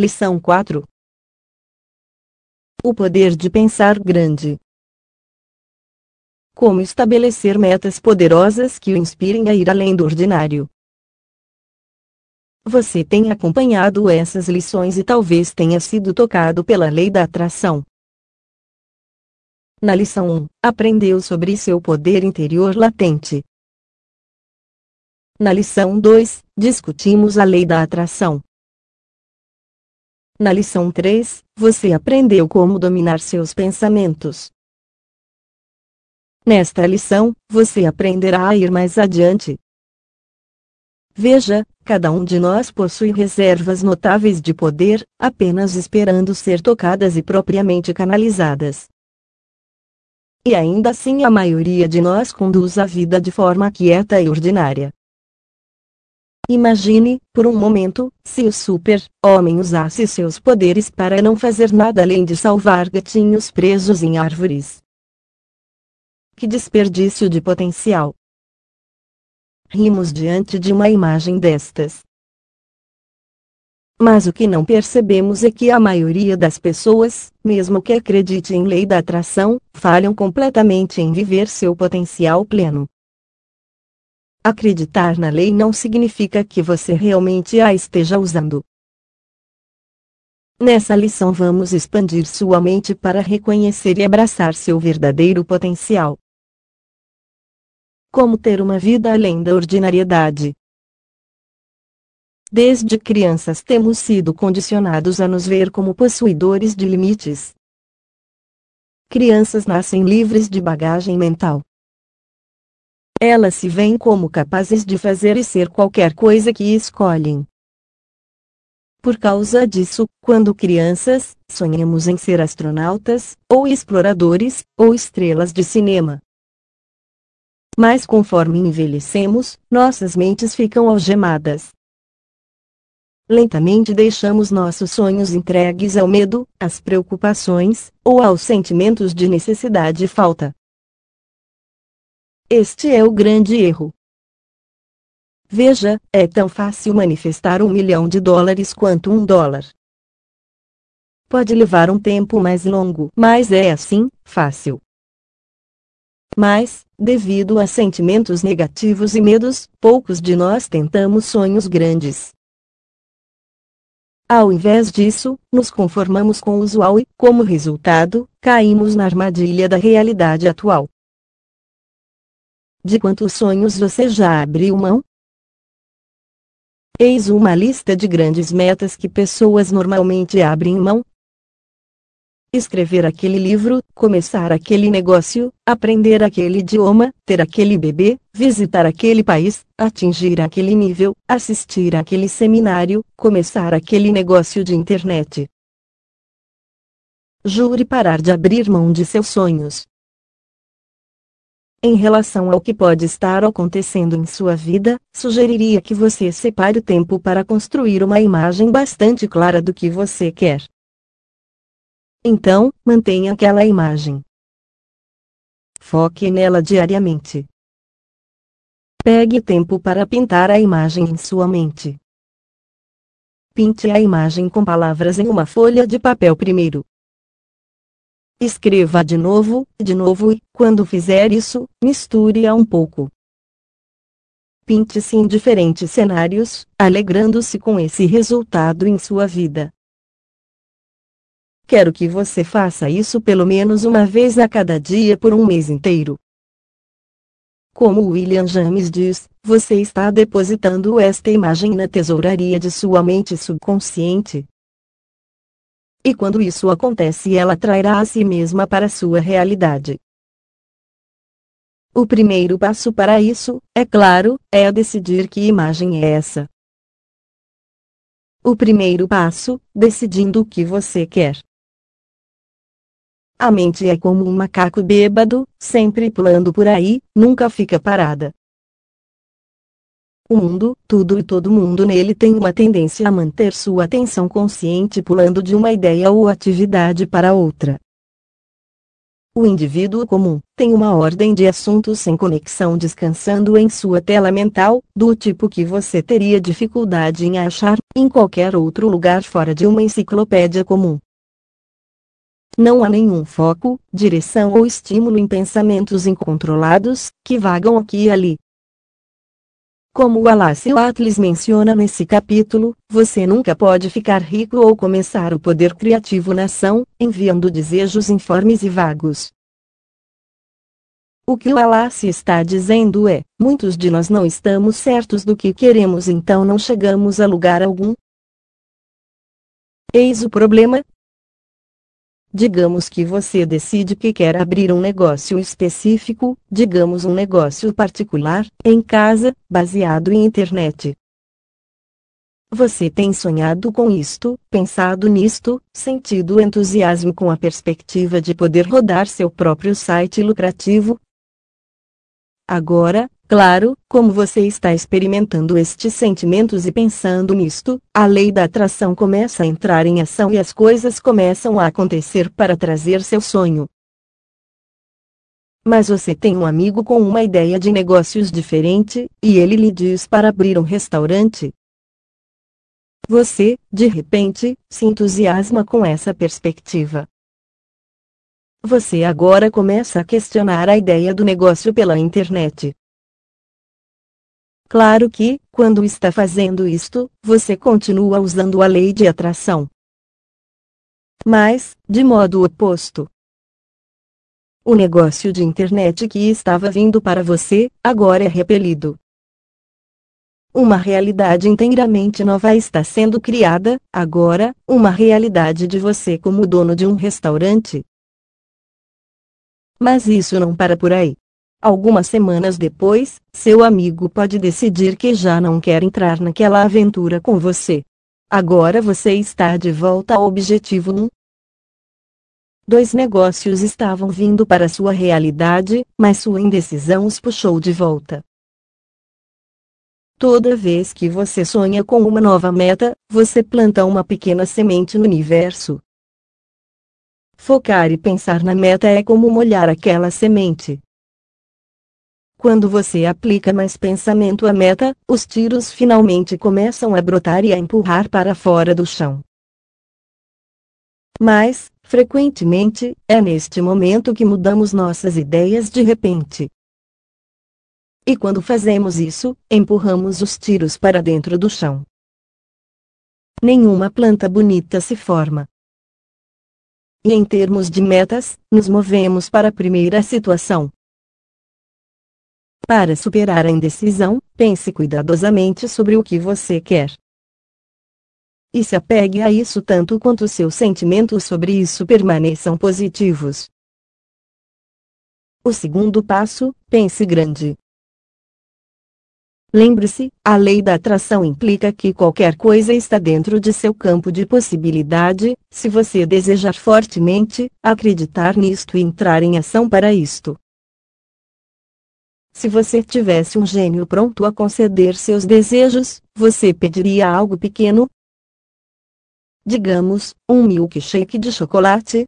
Lição 4 O poder de pensar grande. Como estabelecer metas poderosas que o inspirem a ir além do ordinário. Você tem acompanhado essas lições e talvez tenha sido tocado pela lei da atração. Na lição 1, aprendeu sobre seu poder interior latente. Na lição 2, discutimos a lei da atração. Na lição 3, você aprendeu como dominar seus pensamentos. Nesta lição, você aprenderá a ir mais adiante. Veja, cada um de nós possui reservas notáveis de poder, apenas esperando ser tocadas e propriamente canalizadas. E ainda assim a maioria de nós conduz a vida de forma quieta e ordinária. Imagine, por um momento, se o super-homem usasse seus poderes para não fazer nada além de salvar gatinhos presos em árvores. Que desperdício de potencial! rimos diante de uma imagem destas. Mas o que não percebemos é que a maioria das pessoas, mesmo que acredite em lei da atração, falham completamente em viver seu potencial pleno. Acreditar na lei não significa que você realmente a esteja usando. Nessa lição vamos expandir sua mente para reconhecer e abraçar seu verdadeiro potencial. Como ter uma vida além da ordinariedade. Desde crianças temos sido condicionados a nos ver como possuidores de limites. Crianças nascem livres de bagagem mental. Elas se veem como capazes de fazer e ser qualquer coisa que escolhem. Por causa disso, quando crianças, sonhamos em ser astronautas, ou exploradores, ou estrelas de cinema. Mas conforme envelhecemos, nossas mentes ficam algemadas. Lentamente deixamos nossos sonhos entregues ao medo, às preocupações, ou aos sentimentos de necessidade e falta. Este é o grande erro. Veja, é tão fácil manifestar um milhão de dólares quanto um dólar. Pode levar um tempo mais longo, mas é assim, fácil. Mas, devido a sentimentos negativos e medos, poucos de nós tentamos sonhos grandes. Ao invés disso, nos conformamos com o usual e, como resultado, caímos na armadilha da realidade atual. De quantos sonhos você já abriu mão? Eis uma lista de grandes metas que pessoas normalmente abrem mão, escrever aquele livro, começar aquele negócio, aprender aquele idioma, ter aquele bebê, visitar aquele país, atingir aquele nível, assistir aquele seminário, começar aquele negócio de internet. Jure parar de abrir mão de seus sonhos. Em relação ao que pode estar acontecendo em sua vida, sugeriria que você separe o tempo para construir uma imagem bastante clara do que você quer. Então, mantenha aquela imagem. Foque nela diariamente. Pegue tempo para pintar a imagem em sua mente. Pinte a imagem com palavras em uma folha de papel primeiro. Escreva de novo, de novo e, quando fizer isso, misture-a um pouco. Pinte-se em diferentes cenários, alegrando-se com esse resultado em sua vida. Quero que você faça isso pelo menos uma vez a cada dia por um mês inteiro. Como William James diz, você está depositando esta imagem na tesouraria de sua mente subconsciente. E quando isso acontece, ela trará a si mesma para sua realidade. O primeiro passo para isso, é claro, é decidir que imagem é essa. O primeiro passo, decidindo o que você quer. A mente é como um macaco bêbado, sempre pulando por aí, nunca fica parada. O mundo, tudo e todo mundo nele tem uma tendência a manter sua atenção consciente pulando de uma ideia ou atividade para outra. o indivíduo comum, tem uma ordem de assuntos sem conexão descansando em sua tela mental, do tipo que você teria dificuldade em achar, em qualquer outro lugar fora de uma enciclopédia comum. Não há nenhum foco, direção ou estímulo em pensamentos incontrolados, que vagam aqui e ali. Como Wallace Atlas menciona nesse capítulo, você nunca pode ficar rico ou começar o poder criativo na ação, enviando desejos informes e vagos. O que Wallace está dizendo é: muitos de nós não estamos certos do que queremos, então não chegamos a lugar algum. Eis o problema, Digamos que você decide que quer abrir um negócio específico, digamos um negócio particular, em casa, baseado em internet. Você tem sonhado com isto, pensado nisto, sentido entusiasmo com a perspectiva de poder rodar seu próprio site lucrativo? Agora, Claro, como você está experimentando estes sentimentos e pensando nisto, a lei da atração começa a entrar em ação e as coisas começam a acontecer para trazer seu sonho. Mas você tem um amigo com uma ideia de negócios diferente, e ele lhe diz para abrir um restaurante. Você, de repente, se entusiasma com essa perspectiva. Você agora começa a questionar a ideia do negócio pela internet. Claro que, quando está fazendo isto, você continua usando a lei de atração. Mas, de modo oposto. O negócio de internet que estava vindo para você, agora é repelido. Uma realidade inteiramente nova está sendo criada, agora, uma realidade de você como dono de um restaurante. Mas isso não para por aí. Algumas semanas depois, seu amigo pode decidir que já não quer entrar naquela aventura com você. Agora você está de volta ao objetivo 1. Dois negócios estavam vindo para sua realidade, mas sua indecisão os puxou de volta. Toda vez que você sonha com uma nova meta, você planta uma pequena semente no universo. Focar e pensar na meta é como molhar aquela semente. Quando você aplica mais pensamento à meta, os tiros finalmente começam a brotar e a empurrar para fora do chão. Mas, frequentemente, é neste momento que mudamos nossas ideias de repente. E quando fazemos isso, empurramos os tiros para dentro do chão. Nenhuma planta bonita se forma. E em termos de metas, nos movemos para a primeira situação, para superar a indecisão, pense cuidadosamente sobre o que você quer. E se apegue a isso tanto quanto seus sentimentos sobre isso permaneçam positivos. O segundo passo, pense grande. Lembre-se, a lei da atração implica que qualquer coisa está dentro de seu campo de possibilidade, se você desejar fortemente, acreditar nisto e entrar em ação para isto. Se você tivesse um gênio pronto a conceder seus desejos, você pediria algo pequeno? Digamos, um milkshake de chocolate?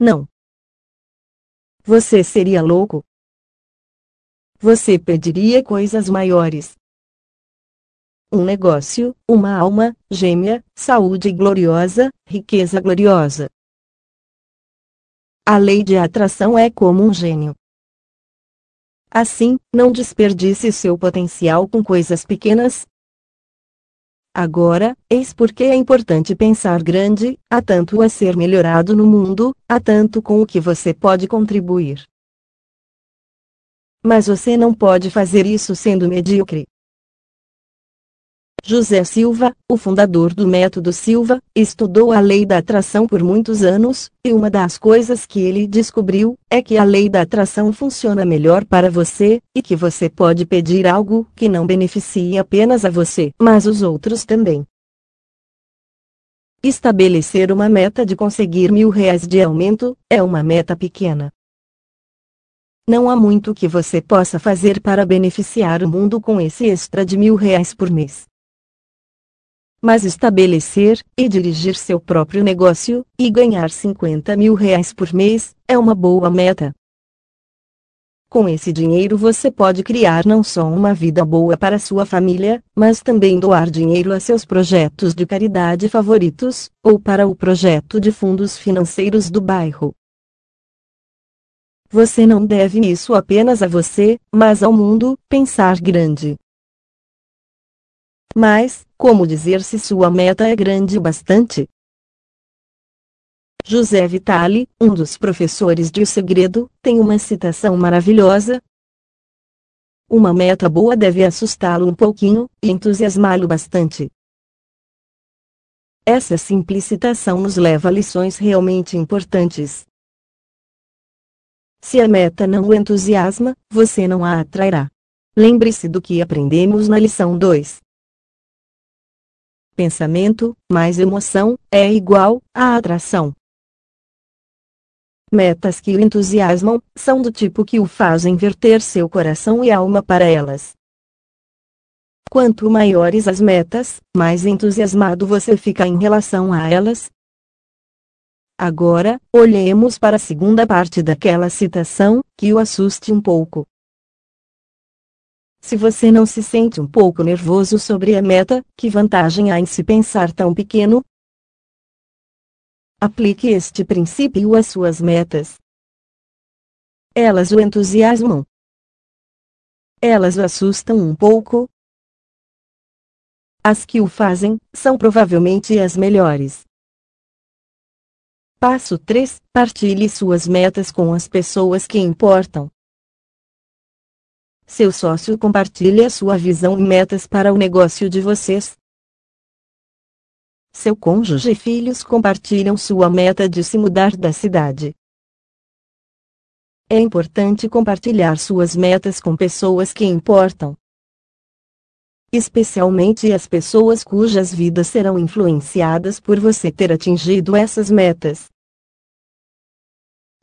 Não. Você seria louco? Você pediria coisas maiores. Um negócio, uma alma gêmea, saúde gloriosa, riqueza gloriosa. A lei de atração é como um gênio. Assim, não desperdice seu potencial com coisas pequenas. Agora, eis porque é importante pensar grande, há tanto a ser melhorado no mundo, há tanto com o que você pode contribuir. Mas você não pode fazer isso sendo medíocre. José Silva, o fundador do método Silva, estudou a lei da atração por muitos anos, e uma das coisas que ele descobriu é que a lei da atração funciona melhor para você, e que você pode pedir algo que não beneficie apenas a você, mas os outros também. Estabelecer uma meta de conseguir mil reais de aumento é uma meta pequena. Não há muito que você possa fazer para beneficiar o mundo com esse extra de mil reais por mês. Mas estabelecer e dirigir seu próprio negócio e ganhar 50 mil reais por mês é uma boa meta. Com esse dinheiro você pode criar não só uma vida boa para sua família, mas também doar dinheiro a seus projetos de caridade favoritos, ou para o projeto de fundos financeiros do bairro. Você não deve isso apenas a você, mas ao mundo, pensar grande. Mas, como dizer se sua meta é grande o bastante? José Vitale, um dos professores de O Segredo, tem uma citação maravilhosa. Uma meta boa deve assustá-lo um pouquinho e entusiasmá-lo bastante. Essa simples citação nos leva a lições realmente importantes. Se a meta não o entusiasma, você não a atrairá. Lembre-se do que aprendemos na lição 2. Pensamento, mais emoção, é igual a atração. Metas que o entusiasmam, são do tipo que o fazem verter seu coração e alma para elas. Quanto maiores as metas, mais entusiasmado você fica em relação a elas, Agora, olhemos para a segunda parte daquela citação, que o assuste um pouco. Se você não se sente um pouco nervoso sobre a meta, que vantagem há em se pensar tão pequeno? Aplique este princípio às suas metas. Elas o entusiasmam. Elas o assustam um pouco. As que o fazem, são provavelmente as melhores. Passo 3. Partilhe suas metas com as pessoas que importam. Seu sócio compartilha sua visão e metas para o negócio de vocês. Seu cônjuge e filhos compartilham sua meta de se mudar da cidade. É importante compartilhar suas metas com pessoas que importam. Especialmente as pessoas cujas vidas serão influenciadas por você ter atingido essas metas.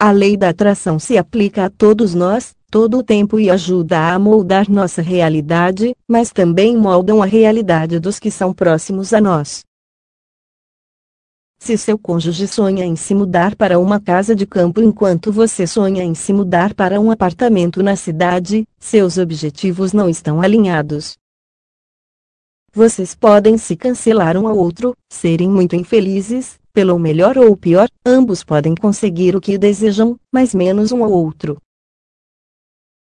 A lei da atração se aplica a todos nós, todo o tempo e ajuda a moldar nossa realidade, mas também moldam a realidade dos que são próximos a nós. Se seu cônjuge sonha em se mudar para uma casa de campo enquanto você sonha em se mudar para um apartamento na cidade, seus objetivos não estão alinhados. Vocês podem se cancelar um ao outro, serem muito infelizes, pelo melhor ou pior, ambos podem conseguir o que desejam, mas menos um ao outro.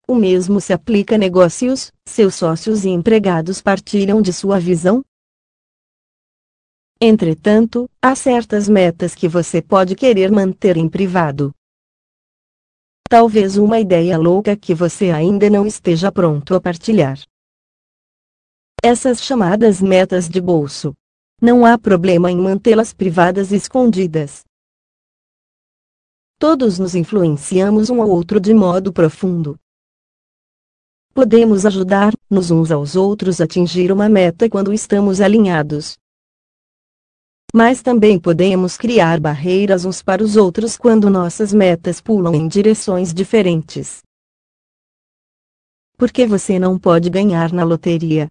O mesmo se aplica a negócios, seus sócios e empregados partilham de sua visão. Entretanto, há certas metas que você pode querer manter em privado. Talvez uma ideia louca que você ainda não esteja pronto a partilhar. Essas chamadas metas de bolso não há problema em mantê-las privadas e escondidas. Todos nos influenciamos um ao outro de modo profundo. Podemos ajudar-nos uns aos outros a atingir uma meta quando estamos alinhados. Mas também podemos criar barreiras uns para os outros quando nossas metas pulam em direções diferentes. Por que você não pode ganhar na loteria?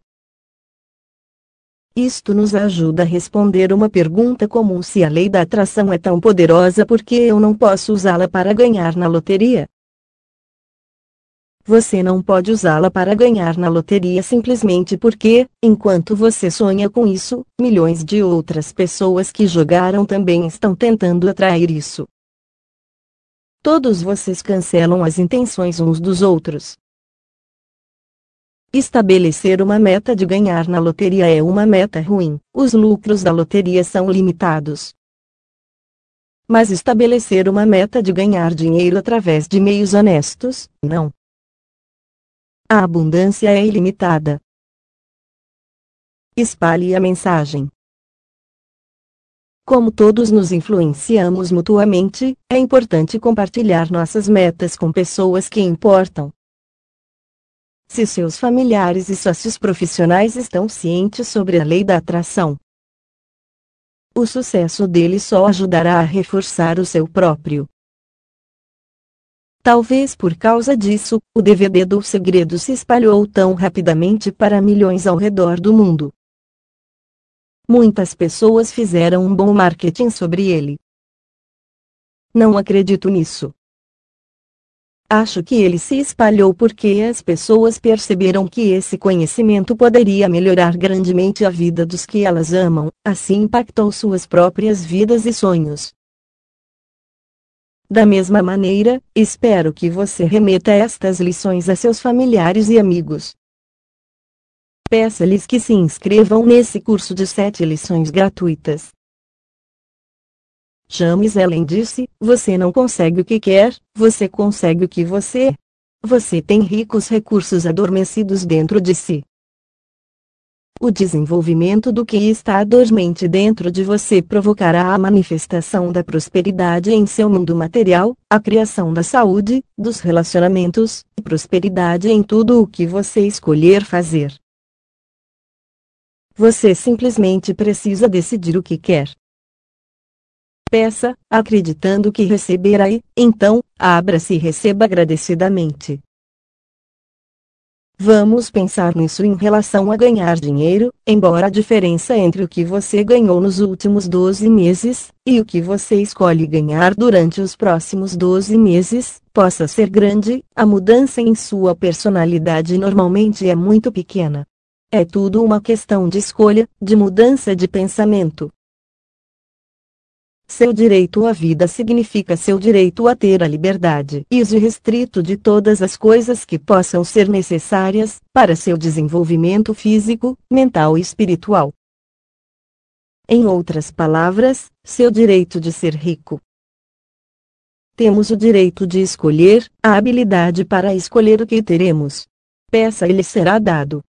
Isto nos ajuda a responder uma pergunta comum se a lei da atração é tão poderosa por que eu não posso usá-la para ganhar na loteria? Você não pode usá-la para ganhar na loteria simplesmente porque, enquanto você sonha com isso, milhões de outras pessoas que jogaram também estão tentando atrair isso. Todos vocês cancelam as intenções uns dos outros. Estabelecer uma meta de ganhar na loteria é uma meta ruim, os lucros da loteria são limitados. Mas estabelecer uma meta de ganhar dinheiro através de meios honestos, não. A abundância é ilimitada. Espalhe a mensagem. Como todos nos influenciamos mutuamente, é importante compartilhar nossas metas com pessoas que importam. Se seus familiares e sócios profissionais estão cientes sobre a lei da atração, o sucesso deles só ajudará a reforçar o seu próprio. Talvez por causa disso, o DVD do segredo se espalhou tão rapidamente para milhões ao redor do mundo. muitas pessoas fizeram um bom marketing sobre ele. Não acredito nisso. Acho que ele se espalhou porque as pessoas perceberam que esse conhecimento poderia melhorar grandemente a vida dos que elas amam, assim impactou suas próprias vidas e sonhos. Da mesma maneira, espero que você remeta estas lições a seus familiares e amigos. Peça-lhes que se inscrevam nesse curso de sete lições gratuitas. James Ellen disse: Você não consegue o que quer, você consegue o que você é. Você tem ricos recursos adormecidos dentro de si. O desenvolvimento do que está dormente dentro de você provocará a manifestação da prosperidade em seu mundo material, a criação da saúde, dos relacionamentos, e prosperidade em tudo o que você escolher fazer. Você simplesmente precisa decidir o que quer peça, acreditando que receberá e, então, abra-se e receba agradecidamente. Vamos pensar nisso em relação a ganhar dinheiro, embora a diferença entre o que você ganhou nos últimos 12 meses, e o que você escolhe ganhar durante os próximos 12 meses, possa ser grande, a mudança em sua personalidade normalmente é muito pequena. É tudo uma questão de escolha, de mudança de pensamento. Seu direito à vida significa seu direito a ter a liberdade e uso restrito de todas as coisas que possam ser necessárias para seu desenvolvimento físico, mental e espiritual. Em outras palavras, seu direito de ser rico. Temos o direito de escolher, a habilidade para escolher o que teremos. Peça e lhe será dado.